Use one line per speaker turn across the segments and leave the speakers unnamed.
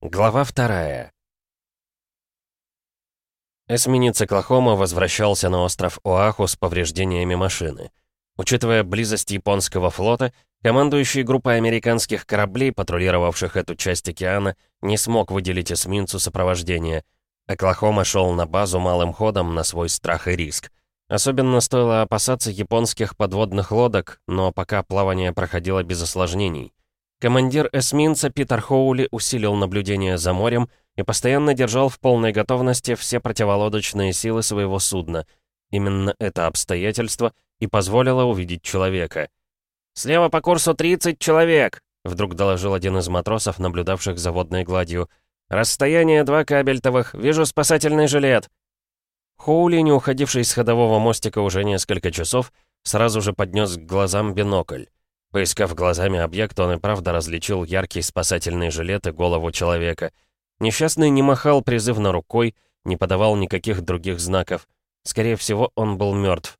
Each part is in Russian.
Глава вторая. Эсминец Оклахома возвращался на остров Оаху с повреждениями машины. Учитывая близость японского флота, командующий группой американских кораблей, патрулировавших эту часть океана, не смог выделить эсминцу сопровождение. Оклахома шел на базу малым ходом на свой страх и риск. Особенно стоило опасаться японских подводных лодок, но пока плавание проходило без осложнений. Командир эсминца Питер Хоули усилил наблюдение за морем и постоянно держал в полной готовности все противолодочные силы своего судна. Именно это обстоятельство и позволило увидеть человека. «Слева по курсу 30 человек!» — вдруг доложил один из матросов, наблюдавших за водной гладью. «Расстояние два кабельтовых. Вижу спасательный жилет». Хоули, не уходивший с ходового мостика уже несколько часов, сразу же поднес к глазам бинокль. Поискав глазами объект, он и правда различил яркий спасательный жилет и голову человека. Несчастный не махал призывно рукой, не подавал никаких других знаков. Скорее всего, он был мертв.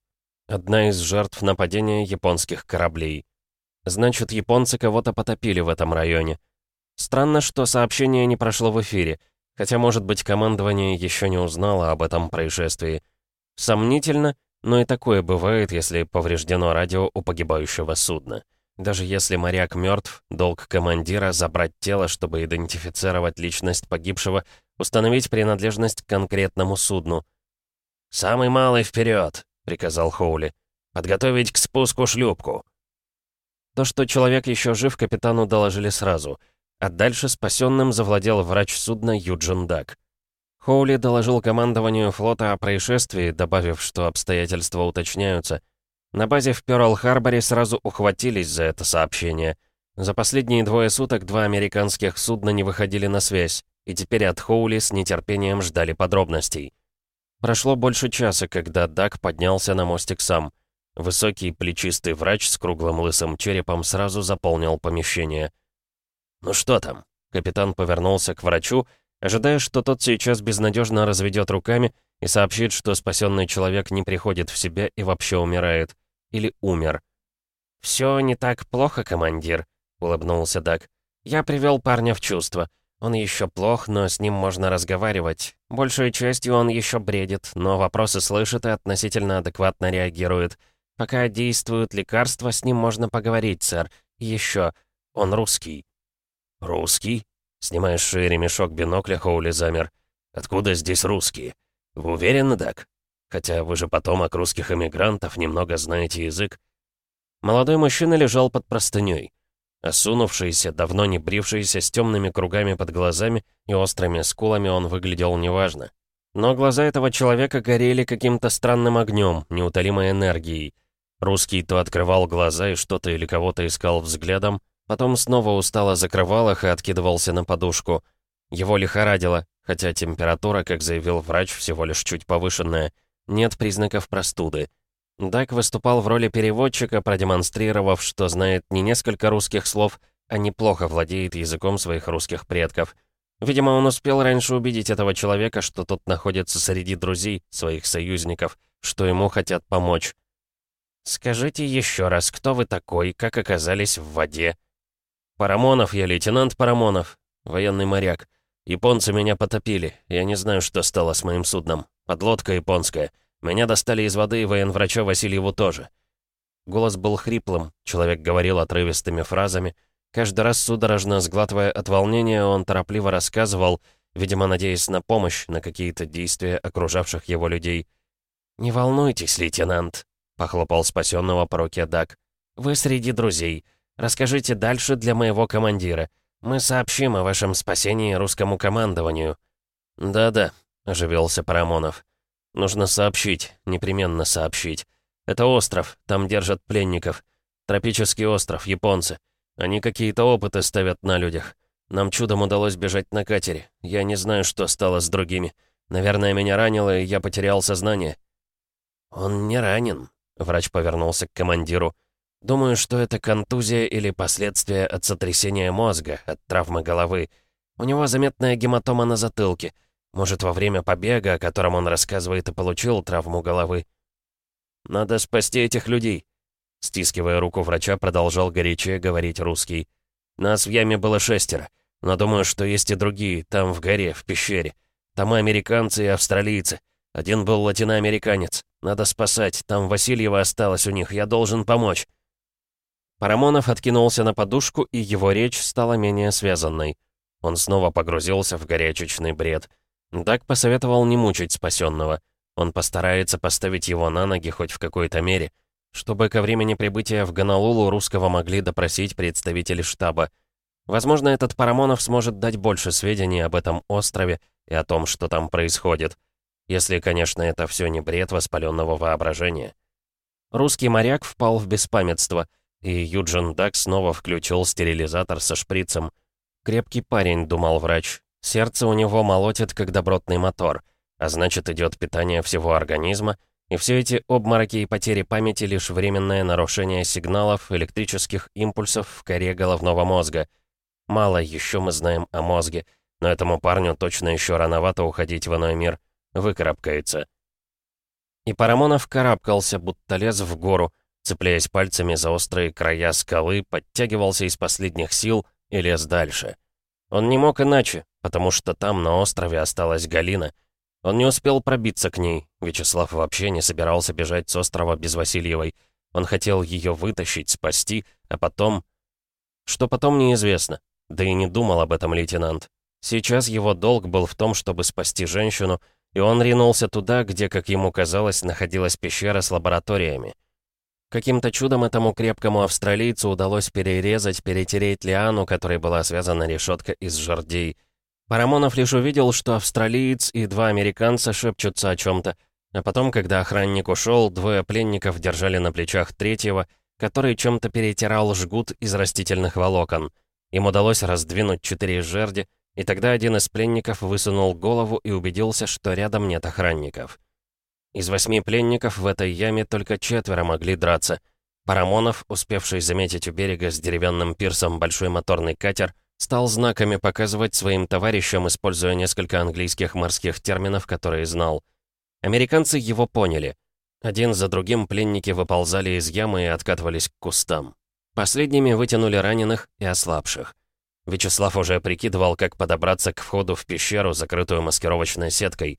Одна из жертв нападения японских кораблей. Значит, японцы кого-то потопили в этом районе. Странно, что сообщение не прошло в эфире, хотя, может быть, командование еще не узнало об этом происшествии. Сомнительно, но и такое бывает, если повреждено радио у погибающего судна. Даже если моряк мертв, долг командира — забрать тело, чтобы идентифицировать личность погибшего, установить принадлежность к конкретному судну. «Самый малый вперед, приказал Хоули. «Подготовить к спуску шлюпку». То, что человек еще жив, капитану доложили сразу, а дальше спасенным завладел врач судна Юджин Дак. Хоули доложил командованию флота о происшествии, добавив, что обстоятельства уточняются — на базе в Пёрл-Харборе сразу ухватились за это сообщение. За последние двое суток два американских судна не выходили на связь, и теперь от Хоули с нетерпением ждали подробностей. Прошло больше часа, когда Дак поднялся на мостик сам. Высокий плечистый врач с круглым лысым черепом сразу заполнил помещение. «Ну что там?» Капитан повернулся к врачу, ожидая, что тот сейчас безнадежно разведет руками и сообщит, что спасенный человек не приходит в себя и вообще умирает. Или умер. «Все не так плохо, командир», — улыбнулся Дак. «Я привел парня в чувство. Он еще плох, но с ним можно разговаривать. Большей частью он еще бредит, но вопросы слышит и относительно адекватно реагирует. Пока действуют лекарства, с ним можно поговорить, сэр. Еще, он русский».
«Русский?» Снимая с шеи ремешок бинокля, Хоули замер. «Откуда здесь русские?» «Вы уверены, Дак? Хотя вы же потомок русских эмигрантов, немного знаете язык».
Молодой мужчина лежал под простыней. Осунувшийся, давно не брившийся, с темными кругами под глазами и острыми скулами он выглядел неважно. Но глаза этого человека горели каким-то странным огнем, неутолимой энергией. Русский то открывал глаза и что-то или кого-то искал взглядом, потом снова устало закрывал их и откидывался на подушку. Его лихорадило, хотя температура, как заявил врач, всего лишь чуть повышенная. Нет признаков простуды. Дак выступал в роли переводчика, продемонстрировав, что знает не несколько русских слов, а неплохо владеет языком своих русских предков. Видимо, он успел раньше убедить этого человека, что тот находится среди друзей, своих союзников, что ему хотят помочь. «Скажите еще раз, кто вы такой, как оказались в воде?» «Парамонов я, лейтенант Парамонов, военный моряк. Японцы меня потопили. Я не знаю, что стало с моим судном. Подлодка японская. Меня достали из воды, и военврача Васильеву тоже». Голос был хриплым, человек говорил отрывистыми фразами. Каждый раз судорожно сглатывая от волнения, он торопливо рассказывал, видимо, надеясь на помощь, на какие-то действия окружавших его людей. «Не волнуйтесь, лейтенант», — похлопал спасенного по руке Дак. «Вы среди друзей. Расскажите дальше для моего командира. Мы сообщим о вашем спасении русскому командованию».
«Да-да», — оживился Парамонов. «Нужно сообщить, непременно сообщить. Это остров, там держат пленников. Тропический остров, японцы. Они какие-то опыты ставят на людях. Нам чудом удалось бежать на катере. Я не знаю, что стало с другими. Наверное, меня ранило, и я потерял сознание».
«Он не ранен», — врач повернулся к командиру. Думаю, что это контузия или последствия от сотрясения мозга, от травмы головы. У него заметная гематома на затылке. Может, во время побега, о котором он рассказывает, и получил травму головы.
«Надо спасти этих людей», — стискивая руку врача, продолжал горячее говорить русский. «Нас в яме было шестеро. Но думаю, что есть и другие, там, в горе, в пещере. Там и американцы, и австралийцы. Один был латиноамериканец. Надо спасать, там Васильева осталась у них, я должен помочь».
Парамонов откинулся на подушку, и его речь стала менее связанной. Он снова погрузился в горячечный бред. Даг посоветовал не мучить спасенного. Он постарается поставить его на ноги хоть в какой-то мере, чтобы ко времени прибытия в Гонолулу русского могли допросить представители штаба. Возможно, этот Парамонов сможет дать больше сведений об этом острове и о том, что там происходит. Если, конечно, это все не бред воспаленного воображения. Русский моряк впал в беспамятство, и Юджин Дак снова включил стерилизатор со шприцем. Крепкий парень, думал врач. Сердце у него молотит, как добротный мотор, а значит, идет питание всего организма, и все эти обмороки и потери памяти — лишь временное нарушение сигналов электрических импульсов в коре головного мозга. Мало еще мы знаем о мозге, но этому парню точно еще рановато уходить в иной мир. Выкарабкается. И Парамонов карабкался, будто лез в гору, цепляясь пальцами за острые края скалы, подтягивался из последних сил и лез дальше. Он не мог иначе, потому что там, на острове, осталась Галина — он не успел пробиться к ней. Вячеслав вообще не собирался бежать с острова без Васильевой. Он хотел ее вытащить, спасти, а потом... Что потом, неизвестно. Да и не думал об этом лейтенант. Сейчас его долг был в том, чтобы спасти женщину, и он ринулся туда, где, как ему казалось, находилась пещера с лабораториями. Каким-то чудом этому крепкому австралийцу удалось перерезать, перетереть лиану, которой была связана решетка из жердей — Парамонов лишь увидел, что австралиец и два американца шепчутся о чем-то, а потом, когда охранник ушел, двое пленников держали на плечах третьего, который чем-то перетирал жгут из растительных волокон. Им удалось раздвинуть четыре жерди, и тогда один из пленников высунул голову и убедился, что рядом нет охранников. Из восьми пленников в этой яме только четверо могли драться. Парамонов, успевший заметить у берега с деревянным пирсом большой моторный катер, Стал знаками показывать своим товарищам, используя несколько английских морских терминов, которые знал. Американцы его поняли. Один за другим пленники выползали из ямы и откатывались к кустам. Последними вытянули раненых и ослабших. Вячеслав уже прикидывал, как подобраться к входу в пещеру, закрытую маскировочной сеткой.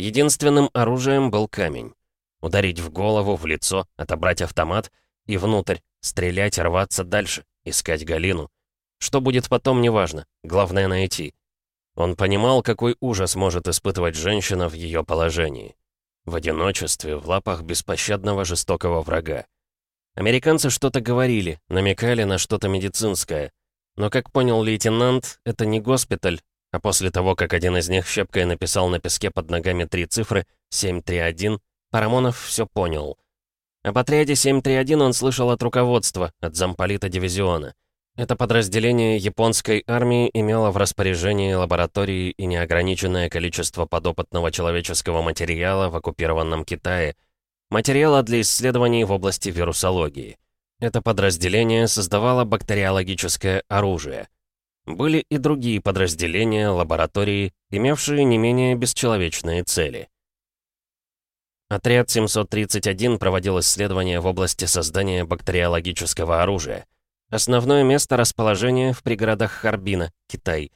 Единственным оружием был камень. Ударить в голову, в лицо, отобрать автомат и внутрь, стрелять, рваться дальше, искать Галину. Что будет потом, неважно. Главное найти. Он понимал, какой ужас может испытывать женщина в ее положении. В одиночестве, в лапах беспощадного жестокого врага. Американцы что-то говорили, намекали на что-то медицинское. Но, как понял лейтенант, это не госпиталь, а после того, как один из них щепкой написал на песке под ногами три цифры 731, Парамонов все понял. Об отряде 731 он слышал от руководства, от замполита дивизиона. Это подразделение японской армии имело в распоряжении лаборатории и неограниченное количество подопытного человеческого материала в оккупированном Китае, материала для исследований в области вирусологии. Это подразделение создавало бактериологическое оружие. Были и другие подразделения, лаборатории, имевшие не менее бесчеловечные цели. Отряд 731 проводил исследования в области создания бактериологического оружия. Основное место расположения в пригородах Харбина, Китай.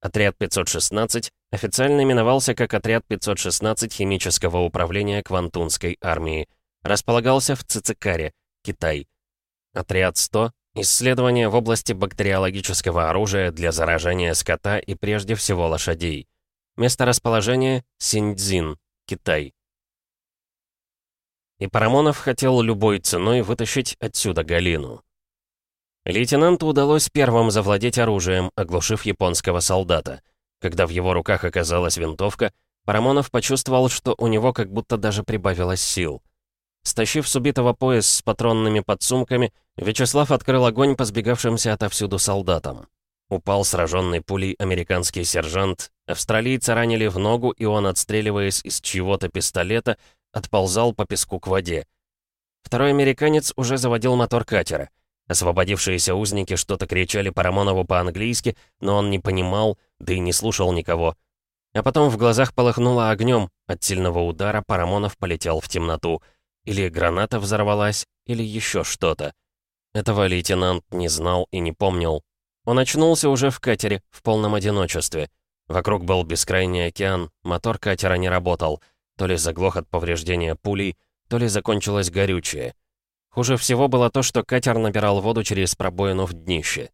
Отряд 516 официально именовался как Отряд 516 химического управления Квантунской армии. Располагался в Цицикаре, Китай. Отряд 100 Исследования в области бактериологического оружия для заражения скота и прежде всего лошадей. Место расположения — Синьцзин, Китай. И Парамонов хотел любой ценой вытащить отсюда Галину. Лейтенанту удалось первым завладеть оружием, оглушив японского солдата. Когда в его руках оказалась винтовка, Парамонов почувствовал, что у него как будто даже прибавилось сил. Стащив с убитого пояс с патронными подсумками, Вячеслав открыл огонь по сбегавшимся отовсюду солдатам. Упал сраженный пулей американский сержант, австралийца ранили в ногу, и он, отстреливаясь из чьего-то пистолета, отползал по песку к воде. Второй американец уже заводил мотор катера — Освободившиеся узники что-то кричали Парамонову по-английски, но он не понимал, да и не слушал никого. А потом в глазах полыхнуло огнем. От сильного удара Парамонов полетел в темноту. Или граната взорвалась, или еще что-то. Этого лейтенант не знал и не помнил. Он очнулся уже в катере, в полном одиночестве. Вокруг был бескрайний океан, мотор катера не работал. То ли заглох от повреждения пулей, то ли закончилось горючее. Хуже всего было то, что катер набирал воду через пробоину в днище.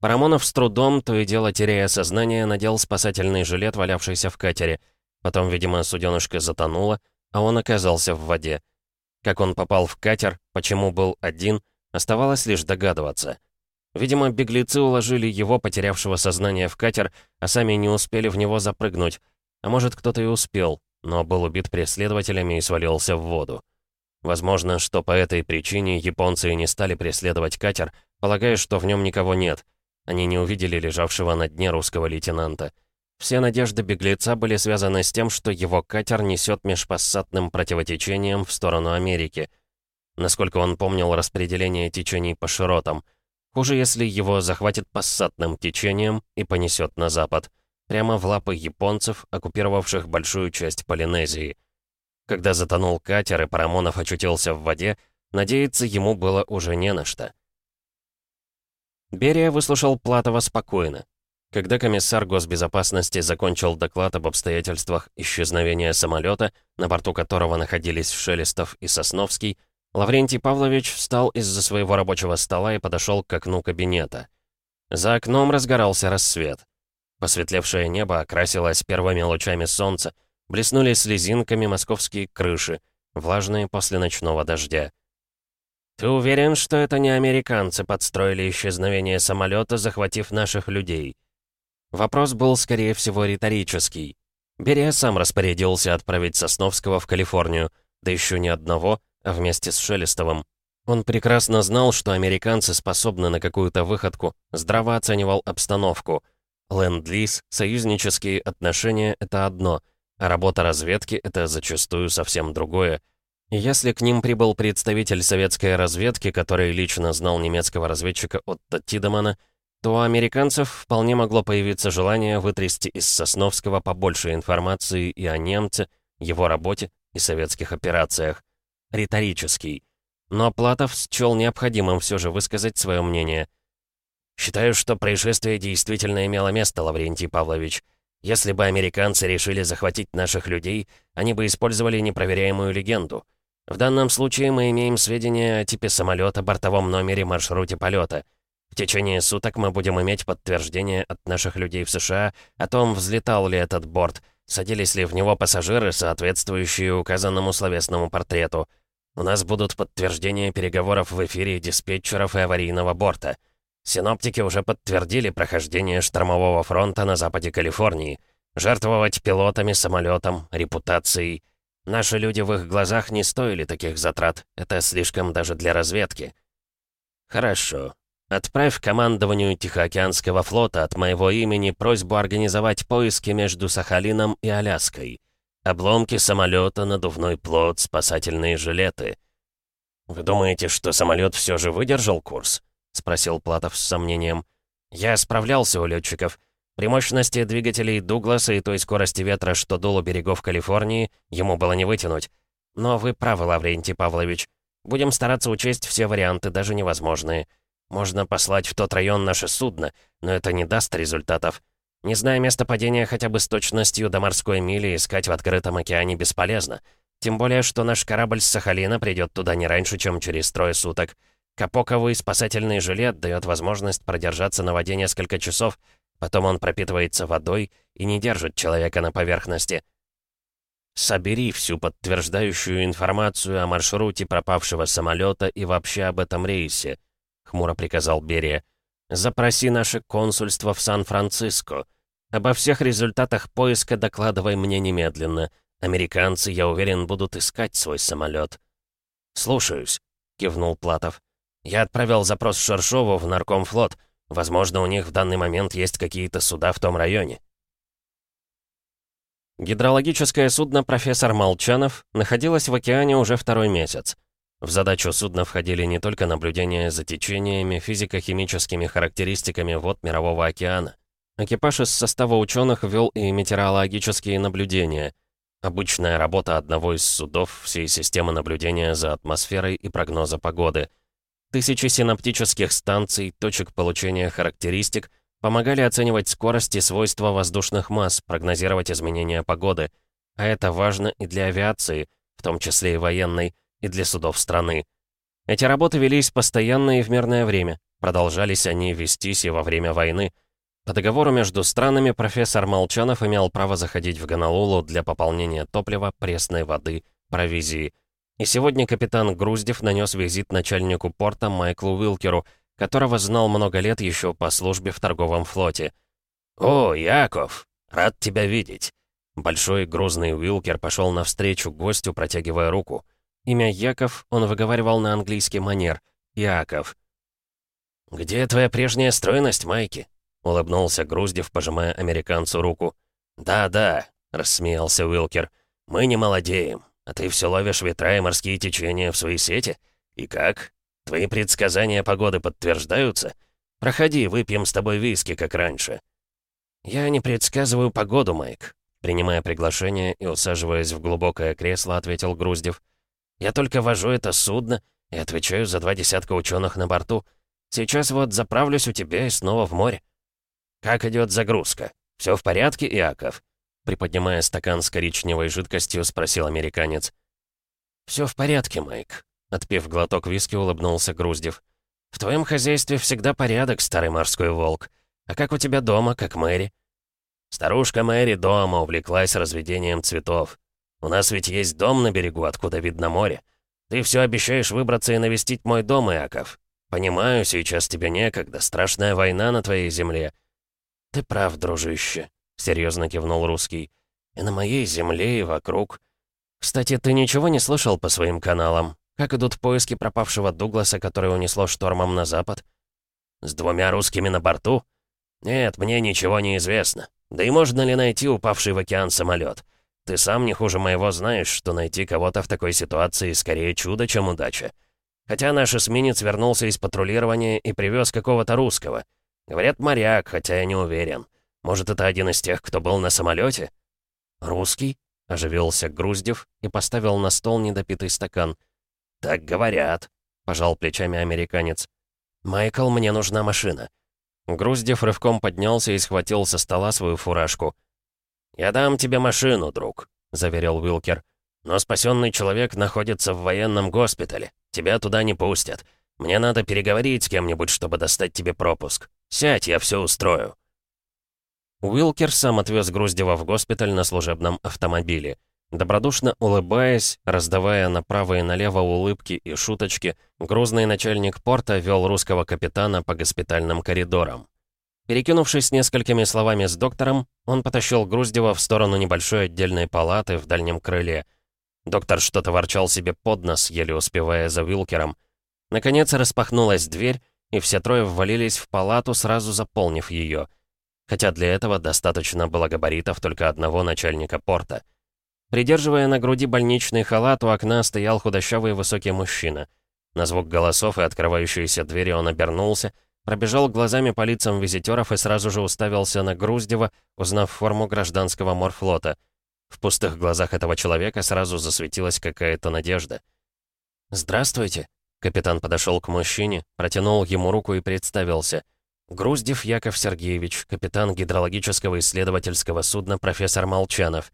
Парамонов с трудом, то и дело теряя сознание, надел спасательный жилет, валявшийся в катере. Потом, видимо, суденышко затонуло, а он оказался в воде. Как он попал в катер, почему был один, оставалось лишь догадываться. Видимо, беглецы уложили его, потерявшего сознание, в катер, а сами не успели в него запрыгнуть. А может, кто-то и успел, но был убит преследователями и свалился в воду. Возможно, что по этой причине японцы и не стали преследовать катер, полагая, что в нем никого нет. Они не увидели лежавшего на дне русского лейтенанта. Все надежды беглеца были связаны с тем, что его катер несет межпассатным противотечением в сторону Америки. Насколько он помнил распределение течений по широтам. Хуже, если его захватит пассатным течением и понесет на запад, прямо в лапы японцев, оккупировавших большую часть Полинезии. Когда затонул катер и Парамонов очутился в воде, надеяться ему было уже не на что. Берия выслушал Платова спокойно. Когда комиссар госбезопасности закончил доклад об обстоятельствах исчезновения самолета, на борту которого находились Шелестов и Сосновский, Лаврентий Павлович встал из-за своего рабочего стола и подошел к окну кабинета. За окном разгорался рассвет. Посветлевшее небо окрасилось первыми лучами солнца, блеснули слезинками московские крыши, влажные после ночного дождя. «Ты уверен, что это не американцы подстроили исчезновение самолета, захватив наших людей?» Вопрос был, скорее всего, риторический. Берия сам распорядился отправить Сосновского в Калифорнию, да еще не одного, а вместе с Шелестовым. Он прекрасно знал, что американцы способны на какую-то выходку, здраво оценивал обстановку. Ленд-лиз, союзнические отношения — это одно, а работа разведки — это зачастую совсем другое. И если к ним прибыл представитель советской разведки, который лично знал немецкого разведчика Отто Тидемана, то у американцев вполне могло появиться желание вытрясти из Сосновского побольше информации и о немце, его работе и советских операциях. Риторический. Но Платов счел необходимым все же высказать свое мнение. «Считаю, что происшествие действительно имело место, Лаврентий Павлович. Если бы американцы решили захватить наших людей, они бы использовали непроверяемую легенду. В данном случае мы имеем сведения о типе самолета, бортовом номере, маршруте полета — в течение суток мы будем иметь подтверждение от наших людей в США о том, взлетал ли этот борт, садились ли в него пассажиры, соответствующие указанному словесному портрету. У нас будут подтверждения переговоров в эфире диспетчеров и аварийного борта. Синоптики уже подтвердили прохождение штормового фронта на западе Калифорнии. Жертвовать пилотами, самолетом, репутацией. Наши люди в их глазах не стоили таких затрат. Это слишком даже для разведки. Хорошо. Отправь командованию Тихоокеанского флота от моего имени просьбу организовать поиски между Сахалином и Аляской. Обломки самолета, надувной плот, спасательные жилеты. «Вы думаете, что самолет все же выдержал курс?» — спросил Платов с сомнением. «Я справлялся у летчиков. При мощности двигателей Дугласа и той скорости ветра, что дул у берегов Калифорнии, ему было не вытянуть. Но вы правы, Лаврентий Павлович. Будем стараться учесть все варианты, даже невозможные. Можно послать в тот район наше судно, но это не даст результатов. Не зная места падения хотя бы с точностью до морской мили, искать в открытом океане бесполезно. Тем более, что наш корабль с Сахалина придет туда не раньше, чем через трое суток. Капоковый спасательный жилет дает возможность продержаться на воде несколько часов, потом он пропитывается водой и не держит человека на поверхности. Собери всю подтверждающую информацию о маршруте пропавшего самолета и вообще об этом рейсе —— хмуро приказал Берия. «Запроси наше консульство в Сан-Франциско. Обо всех результатах поиска докладывай мне немедленно. Американцы, я уверен, будут искать свой самолет». «Слушаюсь», — кивнул Платов. «Я отправил запрос Шершову в Наркомфлот. Возможно, у них в данный момент есть какие-то суда в том районе». Гидрологическое судно «Профессор Молчанов» находилось в океане уже второй месяц. В задачу судна входили не только наблюдения за течениями, физико-химическими характеристиками вод Мирового океана. Экипаж из состава ученых вел и метеорологические наблюдения. Обычная работа одного из судов всей системы наблюдения за атмосферой и прогноза погоды. Тысячи синаптических станций, точек получения характеристик помогали оценивать скорость и свойства воздушных масс, прогнозировать изменения погоды. А это важно и для авиации, в том числе и военной, и для судов страны. Эти работы велись постоянно и в мирное время. Продолжались они вестись и во время войны. По договору между странами профессор Молчанов имел право заходить в Гонолулу для пополнения топлива, пресной воды, провизии. И сегодня капитан Груздев нанес визит начальнику порта Майклу Уилкеру, которого знал много лет еще по службе в торговом флоте. «О, Яков, рад тебя видеть!» Большой грузный Уилкер пошел навстречу гостю, протягивая руку. Имя Яков он выговаривал на английский манер. Яков. «Где твоя прежняя стройность, Майки?» — улыбнулся Груздев, пожимая американцу руку. «Да-да», — рассмеялся Уилкер. «Мы не молодеем, а ты все ловишь ветра и морские течения в свои сети. И как? Твои предсказания погоды подтверждаются? Проходи, выпьем с тобой виски, как раньше». «Я не предсказываю погоду, Майк», — принимая приглашение и усаживаясь в глубокое кресло, ответил Груздев. Я только вожу это судно и отвечаю за два десятка ученых на борту. Сейчас вот заправлюсь у тебя и снова в море». «Как идет загрузка? Все в порядке, Иаков?» Приподнимая стакан с коричневой жидкостью, спросил американец. «Все в порядке, Майк», — отпив глоток виски, улыбнулся Груздев. «В твоем хозяйстве всегда порядок, старый морской волк. А как у тебя дома, как Мэри?» Старушка Мэри дома увлеклась разведением цветов. У нас ведь есть дом на берегу, откуда видно море. Ты все обещаешь выбраться и навестить мой дом, Иаков. Понимаю, сейчас тебе некогда, страшная война на твоей земле». «Ты прав, дружище», — серьезно кивнул русский. «И на моей земле, и вокруг. Кстати, ты ничего не слышал по своим каналам? Как идут поиски пропавшего Дугласа, который унесло штормом на запад?» «С двумя русскими на борту?» «Нет, мне ничего не известно. Да и можно ли найти упавший в океан самолет? Ты сам не хуже моего знаешь, что найти кого-то в такой ситуации скорее чудо, чем удача. Хотя наш эсминец вернулся из патрулирования и привез какого-то русского. Говорят, моряк, хотя я не уверен. Может, это один из тех, кто был на самолете? «Русский?» — оживился Груздев и поставил на стол недопитый стакан. «Так говорят», — пожал плечами американец. «Майкл, мне нужна машина». Груздев рывком поднялся и схватил со стола свою фуражку. «Я дам тебе машину, друг», — заверил Уилкер. «Но спасенный человек находится в военном госпитале. Тебя туда не пустят. Мне надо переговорить с кем-нибудь, чтобы достать тебе пропуск. Сядь, я все устрою». Уилкер сам отвез Груздева в госпиталь на служебном автомобиле. Добродушно улыбаясь, раздавая направо и налево улыбки и шуточки, грузный начальник порта вел русского капитана по госпитальным коридорам. Перекинувшись несколькими словами с доктором, он потащил Груздева в сторону небольшой отдельной палаты в дальнем крыле. Доктор что-то ворчал себе под нос, еле успевая за Вилкером. Наконец распахнулась дверь, и все трое ввалились в палату, сразу заполнив ее. Хотя для этого достаточно было габаритов только одного начальника порта. Придерживая на груди больничный халат, у окна стоял худощавый высокий мужчина. На звук голосов и открывающейся двери он обернулся — Пробежал глазами по лицам визитеров и сразу же уставился на Груздева, узнав форму гражданского морфлота. В пустых глазах этого человека сразу засветилась какая-то надежда. «Здравствуйте!» Капитан подошел к мужчине, протянул ему руку и представился. Груздев Яков Сергеевич, капитан гидрологического исследовательского судна профессор Молчанов.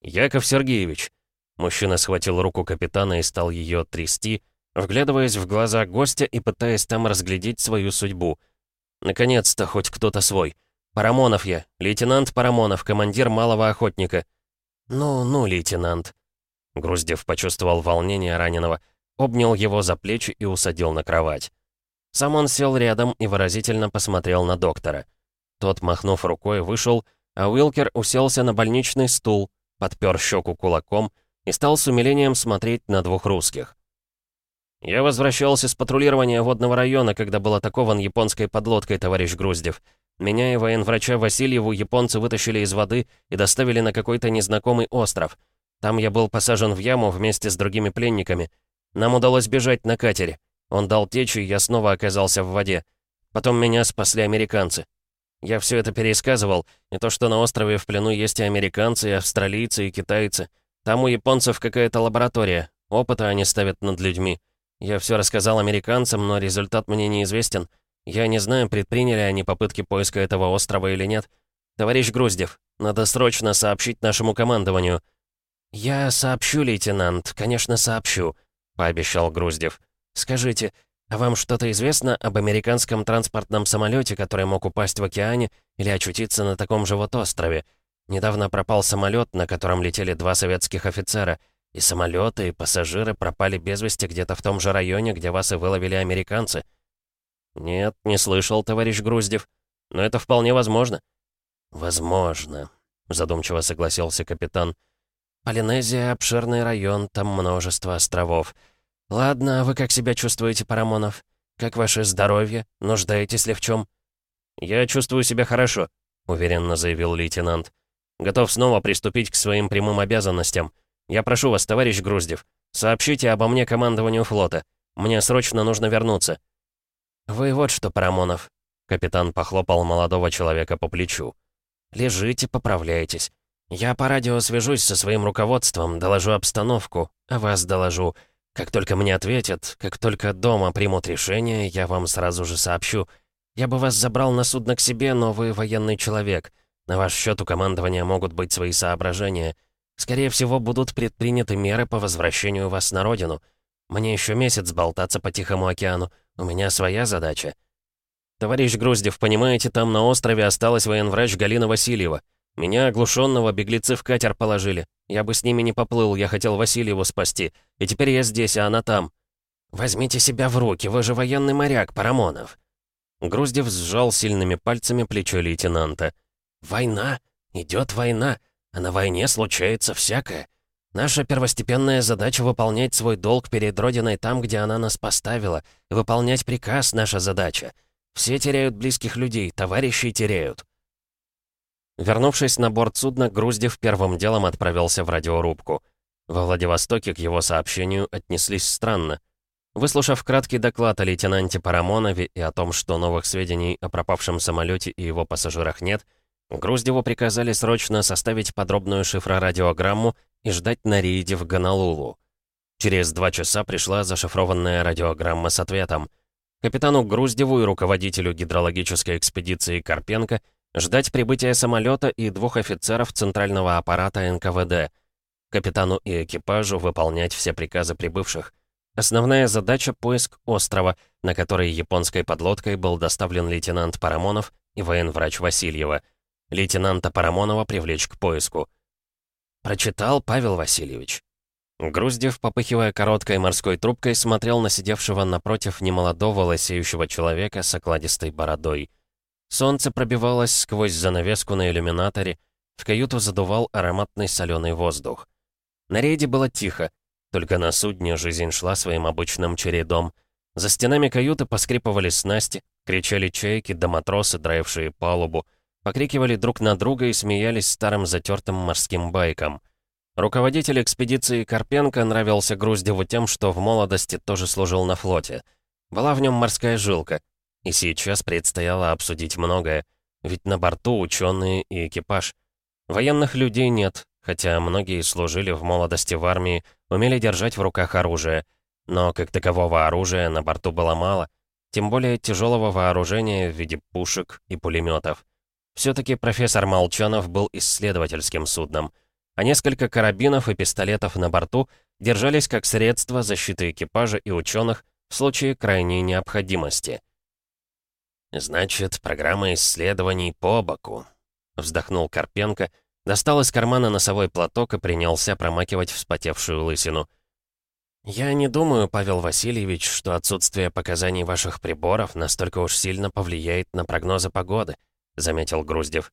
«Яков Сергеевич!» Мужчина схватил руку капитана и стал ее трясти, вглядываясь в глаза гостя и пытаясь там разглядеть свою судьбу. Наконец-то хоть кто-то свой. Парамонов я, лейтенант Парамонов, командир малого охотника. Ну, ну, лейтенант. Груздев почувствовал волнение раненого, обнял его за плечи и усадил на кровать. Сам он сел рядом и выразительно посмотрел на доктора. Тот, махнув рукой, вышел, а Уилкер уселся на больничный стул, подпер щеку кулаком и стал с умилением смотреть на двух русских. «Я возвращался с патрулирования водного района, когда был атакован японской подлодкой, товарищ Груздев. Меня и военврача Васильеву японцы вытащили из воды и доставили на какой-то незнакомый остров. Там я был посажен в яму вместе с другими пленниками. Нам удалось бежать на катере. Он дал течь, и я снова оказался в воде. Потом меня спасли американцы. Я все это пересказывал, и то, что на острове в плену есть и американцы, и австралийцы, и китайцы. Там у японцев какая-то лаборатория. Опыты они ставят над людьми.
Я все рассказал американцам, но результат мне неизвестен. Я не знаю, предприняли они попытки поиска этого острова или нет. Товарищ Груздев, надо срочно сообщить нашему командованию». «Я сообщу, лейтенант, конечно, сообщу», — пообещал Груздев. «Скажите, а вам что-то известно об американском транспортном самолете, который мог упасть в океане или очутиться на таком же вот острове? Недавно пропал самолет, на котором летели два советских офицера. И самолеты, и пассажиры пропали без вести где-то в том же районе, где вас и выловили американцы. Нет, не слышал, товарищ Груздев. Но это вполне возможно. Возможно, задумчиво согласился капитан. Полинезия — обширный район, там множество островов. «Ладно, а вы как себя чувствуете, Парамонов? Как ваше здоровье? Нуждаетесь ли в чем? «Я чувствую себя хорошо», — уверенно заявил лейтенант. «Готов снова приступить к своим прямым обязанностям. Я прошу вас, товарищ Груздев, сообщите обо мне командованию флота. Мне срочно нужно вернуться». «Вы вот что, Парамонов», — капитан похлопал молодого человека по плечу. «Лежите, поправляйтесь. Я по радио свяжусь со своим руководством, доложу обстановку, а вас доложу. Как только мне ответят, как только дома примут решение, я вам сразу же сообщу. Я бы вас забрал на судно к себе, но вы военный человек. На ваш счет у командования могут быть свои соображения. Скорее всего, будут предприняты меры по возвращению вас на родину. Мне еще месяц болтаться по Тихому океану. У меня своя задача. Товарищ Груздев, понимаете, там на острове осталась военврач Галина Васильева. Меня, оглушенного, беглецы в катер положили. Я бы с ними не поплыл, я хотел Васильеву спасти. И теперь я здесь, а она там. Возьмите себя в руки, вы же военный моряк, Парамонов. Груздев сжал сильными пальцами плечо лейтенанта. «Война! Идет война! А на войне случается всякое. Наша первостепенная задача — выполнять свой долг перед Родиной там, где она нас поставила. Выполнять приказ — наша задача. Все теряют близких людей, товарищей теряют. Вернувшись на борт судна, Груздев первым делом отправился в радиорубку. Во Владивостоке к его сообщению отнеслись странно. Выслушав краткий доклад о лейтенанте Парамонове и о том, что новых сведений о пропавшем самолете и его пассажирах нет, Груздеву приказали срочно составить подробную шифрорадиограмму и ждать на рейде в Гонолулу. Через два часа пришла зашифрованная радиограмма с ответом. Капитану Груздеву и руководителю гидрологической экспедиции Карпенко – Ждать прибытия самолета и двух офицеров центрального аппарата НКВД. Капитану и экипажу выполнять все приказы прибывших. Основная задача — поиск острова, на который японской подлодкой был доставлен лейтенант Парамонов и военврач Васильева. Лейтенанта Парамонова привлечь к поиску. Прочитал Павел Васильевич. Груздев, попыхивая короткой морской трубкой, смотрел на сидевшего напротив немолодого лысеющего человека с окладистой бородой. Солнце пробивалось сквозь занавеску на иллюминаторе, в каюту задувал ароматный соленый воздух. На рейде было тихо, только на судне жизнь шла своим обычным чередом. За стенами каюты поскрипывали снасти, кричали чайки да матросы, драившие палубу, покрикивали друг на друга и смеялись старым затертым морским байком. Руководитель экспедиции Карпенко нравился Груздеву тем, что в молодости тоже служил на флоте. Была в нем морская жилка, и сейчас предстояло обсудить многое, ведь на борту ученые и экипаж. Военных людей нет, хотя многие служили в молодости в армии, умели держать в руках оружие. Но как такового оружия на борту было мало, тем более тяжелого вооружения в виде пушек и пулеметов. Все-таки профессор Молчанов был исследовательским судном, а несколько карабинов и пистолетов на борту держались как средство защиты экипажа и ученых в случае крайней необходимости. «Значит, программа исследований по боку», — вздохнул Карпенко, достал из кармана носовой платок и принялся промакивать вспотевшую лысину. «Я не думаю, Павел Васильевич, что отсутствие показаний ваших приборов настолько уж сильно повлияет на прогнозы погоды», — заметил Груздев.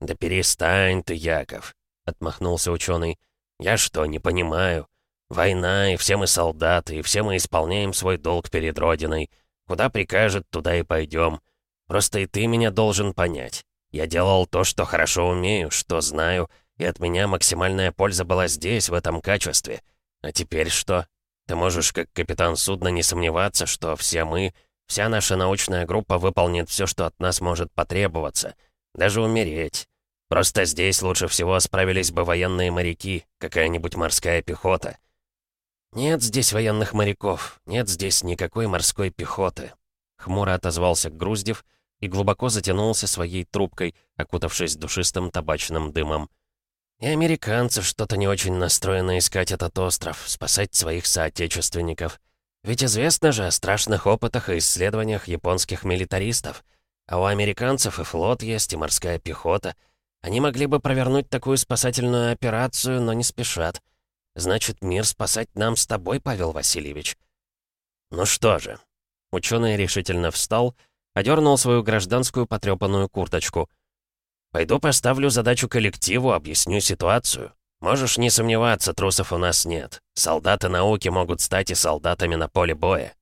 «Да перестань ты, Яков», — отмахнулся ученый. «Я что, не понимаю? Война, и все мы солдаты, и все мы исполняем свой долг перед Родиной. Куда прикажет, туда и пойдем. Просто и ты меня должен понять. Я делал то, что хорошо умею, что знаю, и от меня максимальная польза была здесь, в этом качестве. А теперь что? Ты можешь, как капитан судна, не сомневаться, что все мы, вся наша научная группа выполнит все, что от нас может потребоваться. Даже умереть. Просто здесь лучше всего справились бы военные моряки, какая-нибудь морская пехота.
«Нет здесь военных моряков, нет здесь никакой морской пехоты», — хмуро отозвался Груздев и глубоко затянулся своей трубкой, окутавшись душистым табачным дымом. «И американцы что-то не очень настроены искать этот остров, спасать своих соотечественников. Ведь известно же о страшных опытах и исследованиях японских милитаристов. А у американцев и флот есть, и морская пехота. Они могли бы провернуть такую спасательную операцию, но не спешат. Значит, мир спасать нам с тобой, Павел Васильевич. Ну что же. Ученый решительно встал, одернул свою гражданскую потрепанную курточку. Пойду поставлю задачу коллективу, объясню ситуацию. Можешь не сомневаться, трусов у нас нет. Солдаты науки могут стать и солдатами на поле боя.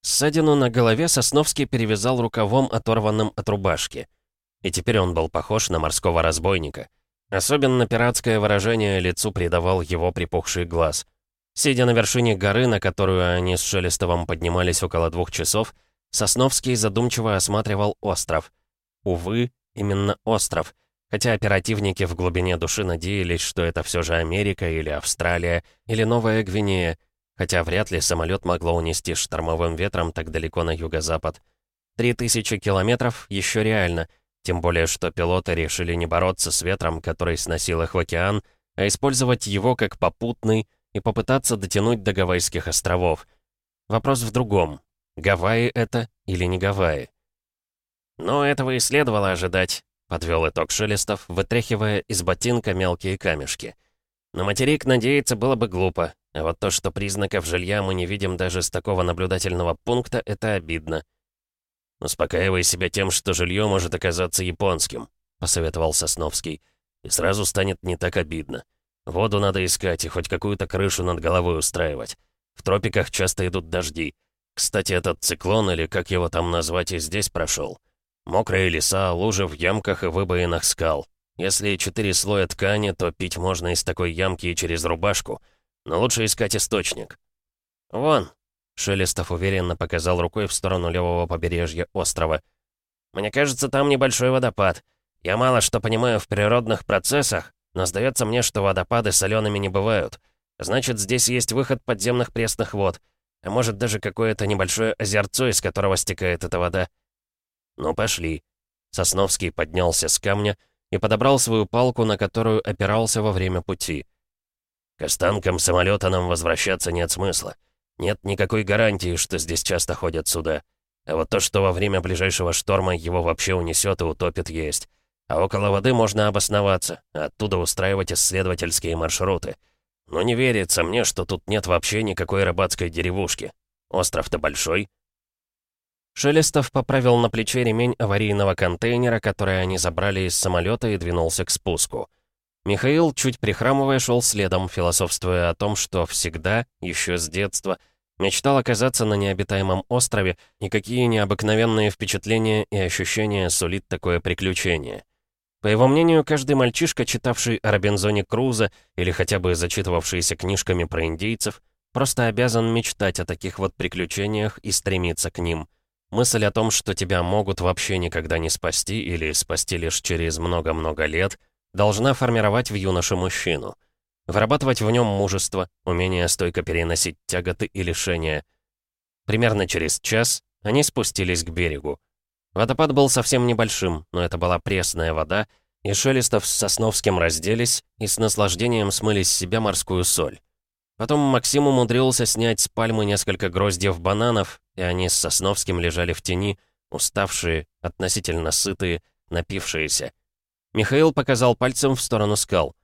Ссадину на голове Сосновский перевязал рукавом, оторванным от рубашки. И теперь он был похож на морского разбойника. Особенно пиратское выражение лицу придавал его припухший глаз. Сидя на вершине горы, на которую они с Шелестовым поднимались около двух часов, Сосновский задумчиво осматривал остров. Увы, именно остров — Хотя оперативники в глубине души надеялись, что это все же Америка или Австралия или Новая Гвинея, хотя вряд ли самолет могло унести штормовым ветром так далеко на юго-запад. Три тысячи километров еще реально, тем более что пилоты решили не бороться с ветром, который сносил их в океан, а использовать его как попутный и попытаться дотянуть до Гавайских островов. Вопрос в другом. Гавайи это или не Гавайи? Но этого и следовало ожидать. Подвел итог Шелестов, вытряхивая из ботинка мелкие камешки. На материк надеяться было бы глупо, а вот то, что признаков жилья мы не видим даже с такого наблюдательного пункта, это обидно. «Успокаивай себя тем, что жилье может оказаться японским», — посоветовал Сосновский. «И сразу станет не так обидно. Воду надо искать и хоть какую-то крышу над головой устраивать. В тропиках часто идут дожди. Кстати, этот циклон, или как его там назвать, и здесь прошел. Мокрые леса, лужи в ямках и выбоинах скал. Если четыре слоя ткани, то пить можно из такой ямки и через рубашку. Но лучше искать источник. «Вон!» — Шелестов уверенно показал рукой в сторону левого побережья острова. «Мне кажется, там небольшой водопад. Я мало что понимаю в природных процессах, но сдается мне, что водопады солеными не бывают. Значит, здесь есть выход подземных пресных вод. А может, даже какое-то небольшое озерцо, из которого стекает эта вода. «Ну, пошли». Сосновский поднялся с камня и подобрал свою палку, на которую опирался во время пути. «К останкам самолета нам возвращаться нет смысла. Нет никакой гарантии, что здесь часто ходят сюда. А вот то, что во время ближайшего шторма его вообще унесет и утопит, есть. А около воды можно обосноваться, а оттуда устраивать исследовательские маршруты. Но не верится мне, что тут нет вообще никакой рыбацкой деревушки. Остров-то большой, Шелестов поправил на плече ремень аварийного контейнера, который они забрали из самолета и двинулся к спуску. Михаил, чуть прихрамывая, шел следом, философствуя о том, что всегда, еще с детства, мечтал оказаться на необитаемом острове и какие необыкновенные впечатления и ощущения сулит такое приключение. По его мнению, каждый мальчишка, читавший о Робинзоне Крузо или хотя бы зачитывавшийся книжками про индейцев, просто обязан мечтать о таких вот приключениях и стремиться к ним — Мысль о том, что тебя могут вообще никогда не спасти или спасти лишь через много-много лет, должна формировать в юноше мужчину. Вырабатывать в нем мужество, умение стойко переносить тяготы и лишения. Примерно через час они спустились к берегу. Водопад был совсем небольшим, но это была пресная вода, и Шелестов с Сосновским разделись и с наслаждением смыли с себя морскую соль. Потом Максим умудрился снять с пальмы несколько гроздьев бананов, и они с Сосновским лежали в тени, уставшие, относительно сытые, напившиеся. Михаил показал пальцем в сторону скал.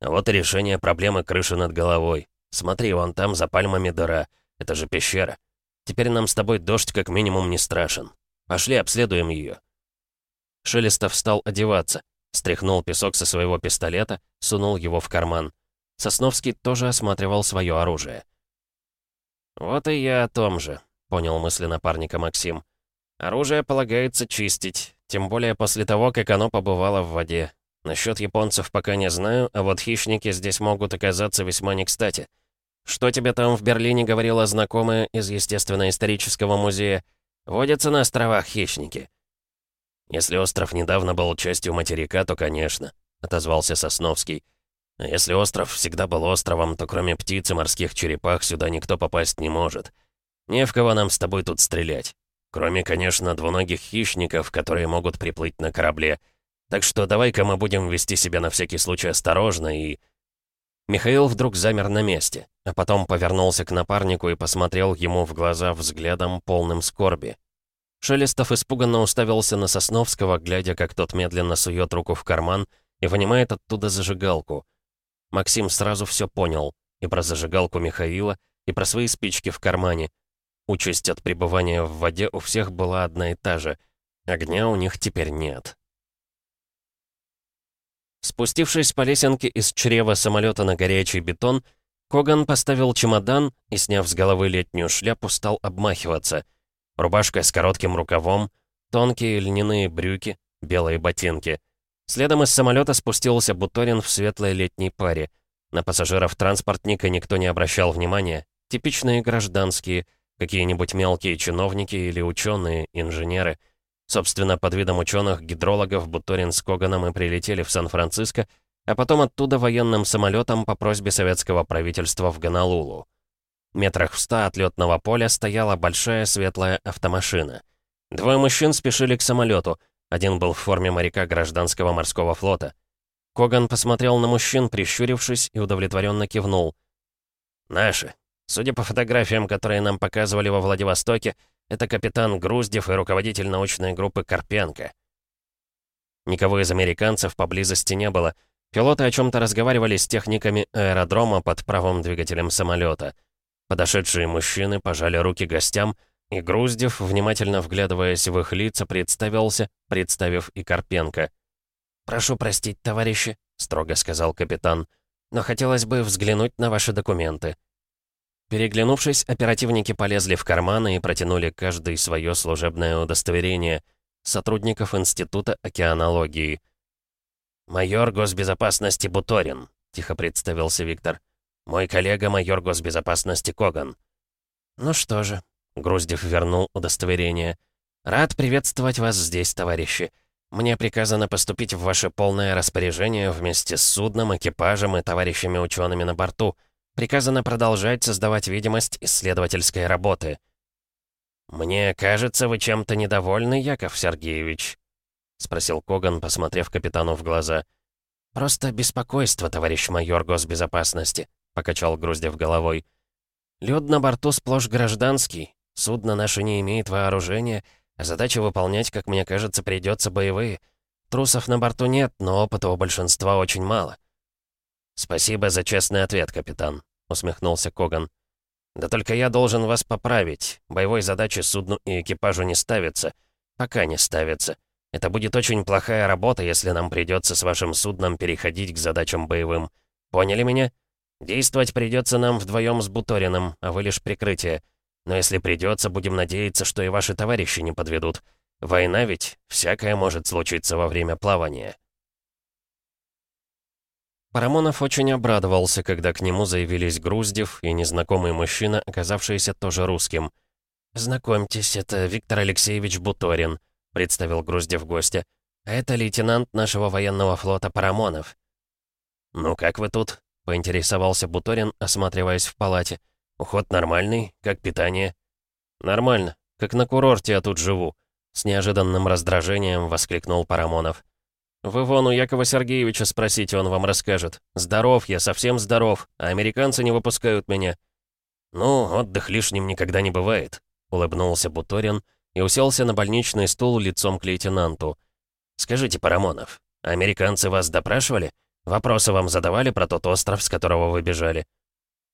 «А вот и решение проблемы крыши над головой. Смотри, вон там за пальмами дыра. Это же пещера. Теперь нам с тобой дождь как минимум не страшен. Пошли обследуем ее». Шелестов стал одеваться, стряхнул песок со своего пистолета, сунул его в карман. Сосновский тоже осматривал свое оружие. «Вот и я о том же», — понял мысли напарника Максим. «Оружие полагается чистить, тем более после того, как оно побывало в воде. Насчет японцев пока не знаю, а вот хищники здесь могут оказаться весьма не кстати. Что тебе там в Берлине говорила знакомая из Естественно-исторического музея? Водятся на островах хищники?» «Если остров недавно был частью материка, то, конечно», — отозвался Сосновский. Если остров всегда был островом, то кроме птиц и морских черепах сюда никто попасть не может. Не в кого нам с тобой тут стрелять. Кроме, конечно, двуногих хищников, которые могут приплыть на корабле. Так что давай-ка мы будем вести себя на всякий случай осторожно и...» Михаил вдруг замер на месте, а потом повернулся к напарнику и посмотрел ему в глаза взглядом, полным скорби. Шелестов испуганно уставился на Сосновского, глядя, как тот медленно сует руку в карман и вынимает оттуда зажигалку. Максим сразу все понял, и про зажигалку Михаила, и про свои спички в кармане. Участь от пребывания в воде у всех была одна и та же. Огня у них теперь нет. Спустившись по лесенке из чрева самолета на горячий бетон, Коган поставил чемодан и, сняв с головы летнюю шляпу, стал обмахиваться. Рубашка с коротким рукавом, тонкие льняные брюки, белые ботинки. Следом из самолета спустился Буторин в светлой летней паре. На пассажиров транспортника никто не обращал внимания. Типичные гражданские, какие-нибудь мелкие чиновники или ученые, инженеры — Собственно, под видом ученых-гидрологов Буторин с Коганом и прилетели в Сан-Франциско, а потом оттуда военным самолетом по просьбе советского правительства в Гонолулу. Метрах в ста от летного поля стояла большая светлая автомашина. Двое мужчин спешили к самолету. Один был в форме моряка гражданского морского флота. Коган посмотрел на мужчин, прищурившись, и удовлетворенно кивнул. «Наши. Судя по фотографиям, которые нам показывали во Владивостоке, это капитан Груздев и руководитель научной группы Карпенко. Никого из американцев поблизости не было. Пилоты о чем-то разговаривали с техниками аэродрома под правым двигателем самолета. Подошедшие мужчины пожали руки гостям, и Груздев, внимательно вглядываясь в их лица, представился, представив и Карпенко. «Прошу простить, товарищи», — строго сказал капитан, «но хотелось бы взглянуть на ваши документы». Переглянувшись, оперативники полезли в карманы и протянули каждый свое служебное удостоверение сотрудников Института океанологии. «Майор госбезопасности Буторин», — тихо представился Виктор. «Мой коллега майор госбезопасности Коган». «Ну что же», — Груздев вернул удостоверение. «Рад приветствовать вас здесь, товарищи. Мне приказано поступить в ваше полное распоряжение вместе с судном, экипажем и товарищами учеными на борту». Приказано продолжать создавать видимость исследовательской работы. «Мне кажется, вы чем-то недовольны, Яков Сергеевич?» — спросил Коган, посмотрев капитану в глаза. «Просто беспокойство, товарищ майор госбезопасности», — покачал Груздев головой. «Люд на борту сплошь гражданский. Судно наше не имеет вооружения, а задачи выполнять, как мне кажется, придется боевые. Трусов на борту нет, но опыта у большинства очень мало. «Спасибо за честный ответ, капитан», — усмехнулся Коган. «Да только я должен вас поправить. Боевой задачи судну и экипажу не ставится. Пока не ставится. Это будет очень плохая работа, если нам придется с вашим судном переходить к задачам боевым. Поняли меня? Действовать придется нам вдвоем с Буториным, а вы лишь прикрытие. Но если придется, будем надеяться, что и ваши товарищи не подведут. Война ведь, всякое может случиться во время плавания». Парамонов очень обрадовался, когда к нему заявились Груздев и незнакомый мужчина, оказавшийся тоже русским. «Знакомьтесь, это Виктор Алексеевич Буторин», — представил Груздев гостя. «А это лейтенант нашего военного флота Парамонов». «Ну как вы тут?» — поинтересовался Буторин, осматриваясь в палате. «Уход нормальный? Как питание?» «Нормально. Как на курорте я тут живу», — с неожиданным раздражением воскликнул Парамонов. «Вы вон у Якова Сергеевича спросите, он вам расскажет. Здоров я, совсем здоров, а американцы не выпускают меня». «Ну, отдых лишним никогда не бывает», — улыбнулся Буторин и уселся на больничный стул лицом к лейтенанту. «Скажите, Парамонов, американцы вас допрашивали? Вопросы вам задавали про тот остров, с которого вы бежали?»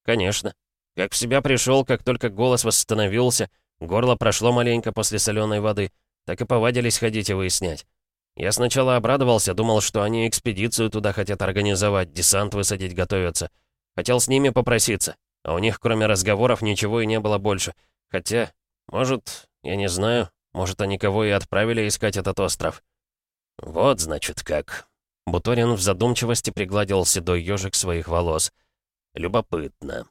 «Конечно. Как в себя пришел, как только голос восстановился, горло прошло маленько после соленой воды, так и повадились ходить и выяснять. Я сначала обрадовался, думал, что они экспедицию туда хотят организовать, десант высадить готовятся. Хотел с ними попроситься, а у них кроме разговоров ничего и не было больше. Хотя, может, я не знаю, может, они кого и отправили искать этот остров. Вот, значит, как. Буторин в задумчивости пригладил седой ежик своих волос. Любопытно.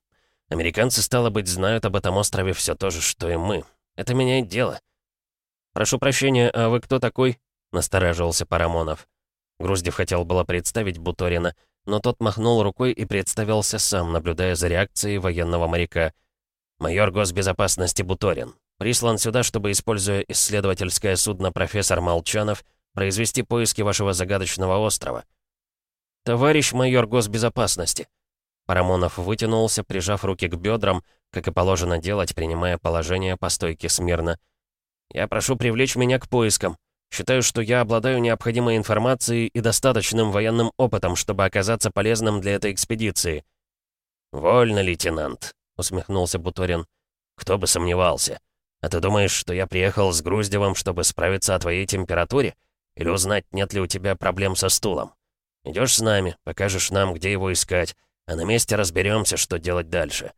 Американцы, стало быть, знают об этом острове все то же, что и мы. Это меняет дело. «Прошу прощения, а вы кто такой?» — насторожился Парамонов. Груздев хотел было представить Буторина, но тот махнул рукой и представился сам, наблюдая за реакцией военного моряка. «Майор госбезопасности Буторин. Прислан сюда, чтобы, используя исследовательское судно «Профессор Молчанов», произвести поиски вашего загадочного острова». «Товарищ майор госбезопасности». Парамонов вытянулся, прижав руки к бедрам, как и положено делать, принимая положение по стойке смирно. «Я прошу привлечь меня к поискам. Считаю, что я обладаю необходимой информацией и достаточным военным опытом, чтобы оказаться полезным для этой экспедиции». «Вольно, лейтенант», — усмехнулся Буторин. «Кто бы сомневался. А ты думаешь, что я приехал с Груздевым, чтобы справиться о твоей температуре? Или узнать, нет ли у тебя проблем со стулом? Идешь с нами, покажешь нам, где его искать, а на месте разберемся, что делать дальше».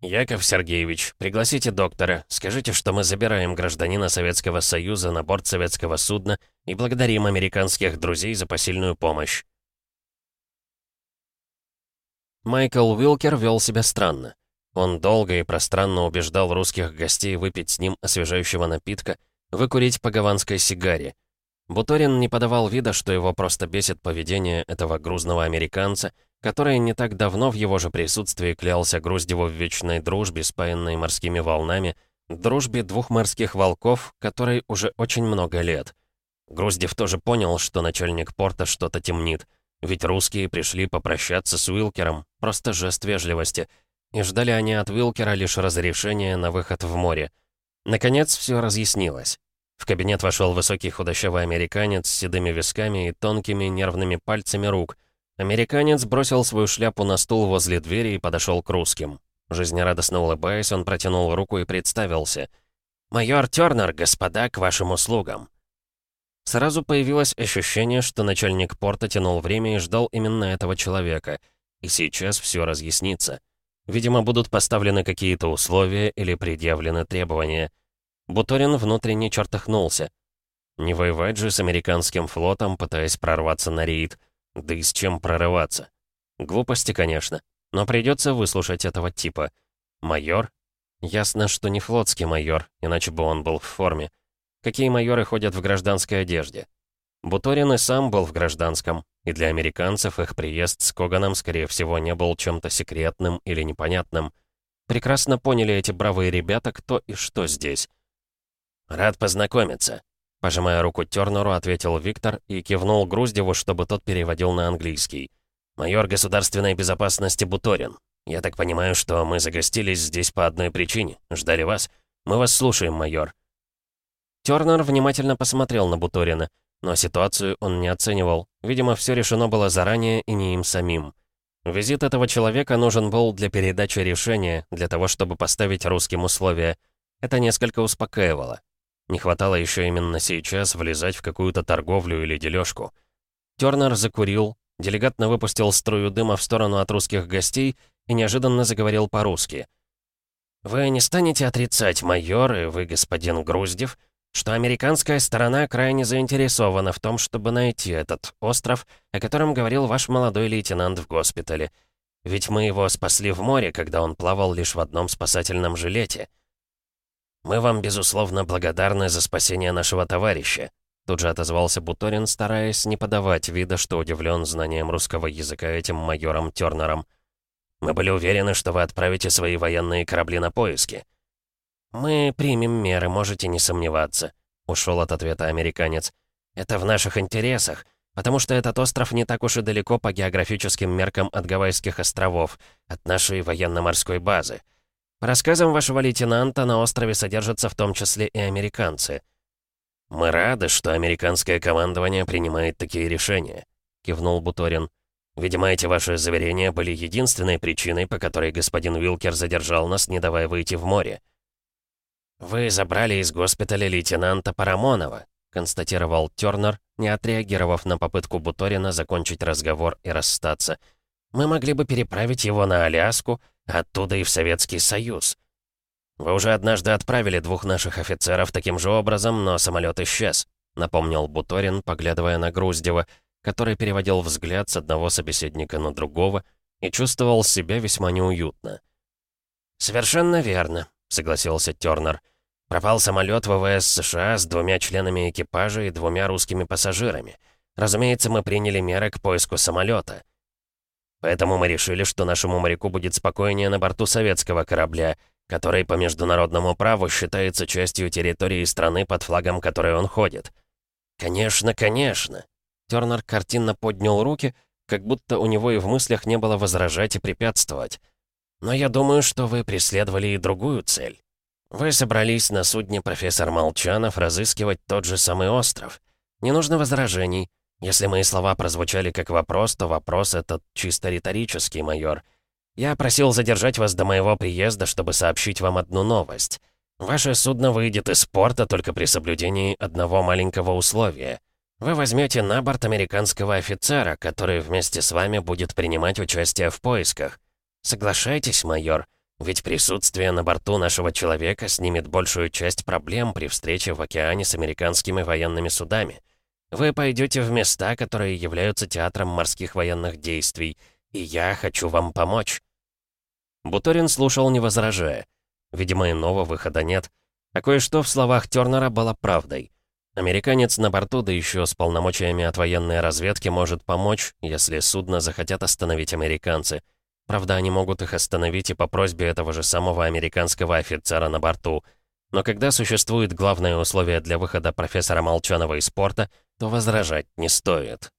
«Яков Сергеевич, пригласите доктора. Скажите, что мы забираем гражданина Советского Союза на борт советского судна и благодарим американских друзей за посильную помощь». Майкл Уилкер вел себя странно. Он долго и пространно убеждал русских гостей выпить с ним освежающего напитка, выкурить по гаванской сигаре. Буторин не подавал вида, что его просто бесит поведение этого грузного американца, который не так давно в его же присутствии клялся Груздеву в вечной дружбе, спаянной морскими волнами, дружбе двух морских волков, которой уже очень много лет. Груздев тоже понял, что начальник порта что-то темнит, ведь русские пришли попрощаться с Уилкером, просто жест вежливости, и ждали они от Уилкера лишь разрешения на выход в море. Наконец, все разъяснилось. В кабинет вошел высокий худощавый американец с седыми висками и тонкими нервными пальцами рук, Американец бросил свою шляпу на стул возле двери и подошел к русским. Жизнерадостно улыбаясь, он протянул руку и представился. «Майор Тернер, господа, к вашим услугам». Сразу появилось ощущение, что начальник порта тянул время и ждал именно этого человека. И сейчас все разъяснится. Видимо, будут поставлены какие-то условия или предъявлены требования. Буторин внутренне чертыхнулся. Не воевать же с американским флотом, пытаясь прорваться на рейд — да и с чем прорываться? Глупости, конечно, но придется выслушать этого типа. Майор? Ясно, что не флотский майор, иначе бы он был в форме. Какие майоры ходят в гражданской одежде? Буторин и сам был в гражданском, и для американцев их приезд с Коганом, скорее всего, не был чем-то секретным или непонятным. Прекрасно поняли эти бравые ребята, кто и что здесь. «Рад познакомиться», Пожимая руку Тернеру, ответил Виктор и кивнул Груздеву, чтобы тот переводил на английский. «Майор государственной безопасности Буторин. Я так понимаю, что мы загостились здесь по одной причине. Ждали вас. Мы вас слушаем, майор». Тернер внимательно посмотрел на Буторина, но ситуацию он не оценивал. Видимо, все решено было заранее и не им самим. Визит этого человека нужен был для передачи решения, для того, чтобы поставить русским условия. Это несколько успокаивало. Не хватало еще именно сейчас влезать в какую-то торговлю или дележку. Тернер закурил, делегатно выпустил струю дыма в сторону от русских гостей и неожиданно заговорил по-русски. «Вы не станете отрицать, майор, и вы, господин Груздев, что американская сторона крайне заинтересована в том, чтобы найти этот остров, о котором говорил ваш молодой лейтенант в госпитале. Ведь мы его спасли в море, когда он плавал лишь в одном спасательном жилете». «Мы вам, безусловно, благодарны за спасение нашего товарища», Тут же отозвался Буторин, стараясь не подавать вида, что удивлен знанием русского языка этим майором Тернером. «Мы были уверены, что вы отправите свои военные корабли на поиски». «Мы примем меры, можете не сомневаться», — ушел от ответа американец. «Это в наших интересах, потому что этот остров не так уж и далеко по географическим меркам от Гавайских островов, от нашей военно-морской базы. Рассказам вашего лейтенанта, на острове содержатся в том числе и американцы. «Мы рады, что американское командование принимает такие решения», — кивнул Буторин. «Видимо, эти ваши заверения были единственной причиной, по которой господин Уилкер задержал нас, не давая выйти в море». «Вы забрали из госпиталя лейтенанта Парамонова», — констатировал Тернер, не отреагировав на попытку Буторина закончить разговор и расстаться. «Мы могли бы переправить его на Аляску, Оттуда и в Советский Союз. Вы уже однажды отправили двух наших офицеров таким же образом, но самолет исчез», напомнил Буторин, поглядывая на Груздева, который переводил взгляд с одного собеседника на другого и чувствовал себя весьма неуютно. «Совершенно верно», — согласился Тернер. «Пропал самолет ВВС США с двумя членами экипажа и двумя русскими пассажирами. Разумеется, мы приняли меры к поиску самолета. Поэтому мы решили, что нашему моряку будет спокойнее на борту советского корабля, который по международному праву считается частью территории страны, под флагом которой он ходит. «Конечно, конечно!» Тернер картинно поднял руки, как будто у него и в мыслях не было возражать и препятствовать. «Но я думаю, что вы преследовали и другую цель. Вы собрались на судне профессор Молчанов разыскивать тот же самый остров. Не нужно возражений. Если мои слова прозвучали как вопрос, то вопрос этот чисто риторический, майор. Я просил задержать вас до моего приезда, чтобы сообщить вам одну новость. Ваше судно выйдет из порта только при соблюдении одного маленького условия. Вы возьмете на борт американского офицера, который вместе с вами будет принимать участие в поисках. Соглашайтесь, майор, ведь присутствие на борту нашего человека снимет большую часть проблем при встрече в океане с американскими военными судами. Вы пойдете в места, которые являются театром морских военных действий, и я хочу вам помочь». Буторин слушал, не возражая. Видимо, иного выхода нет. А кое-что в словах Тернера было правдой. Американец на борту, да еще с полномочиями от военной разведки, может помочь, если судно захотят остановить американцы. Правда, они могут их остановить и по просьбе этого же самого американского офицера на борту. Но когда существует главное условие для выхода профессора Молчанова из порта, то возражать не стоит.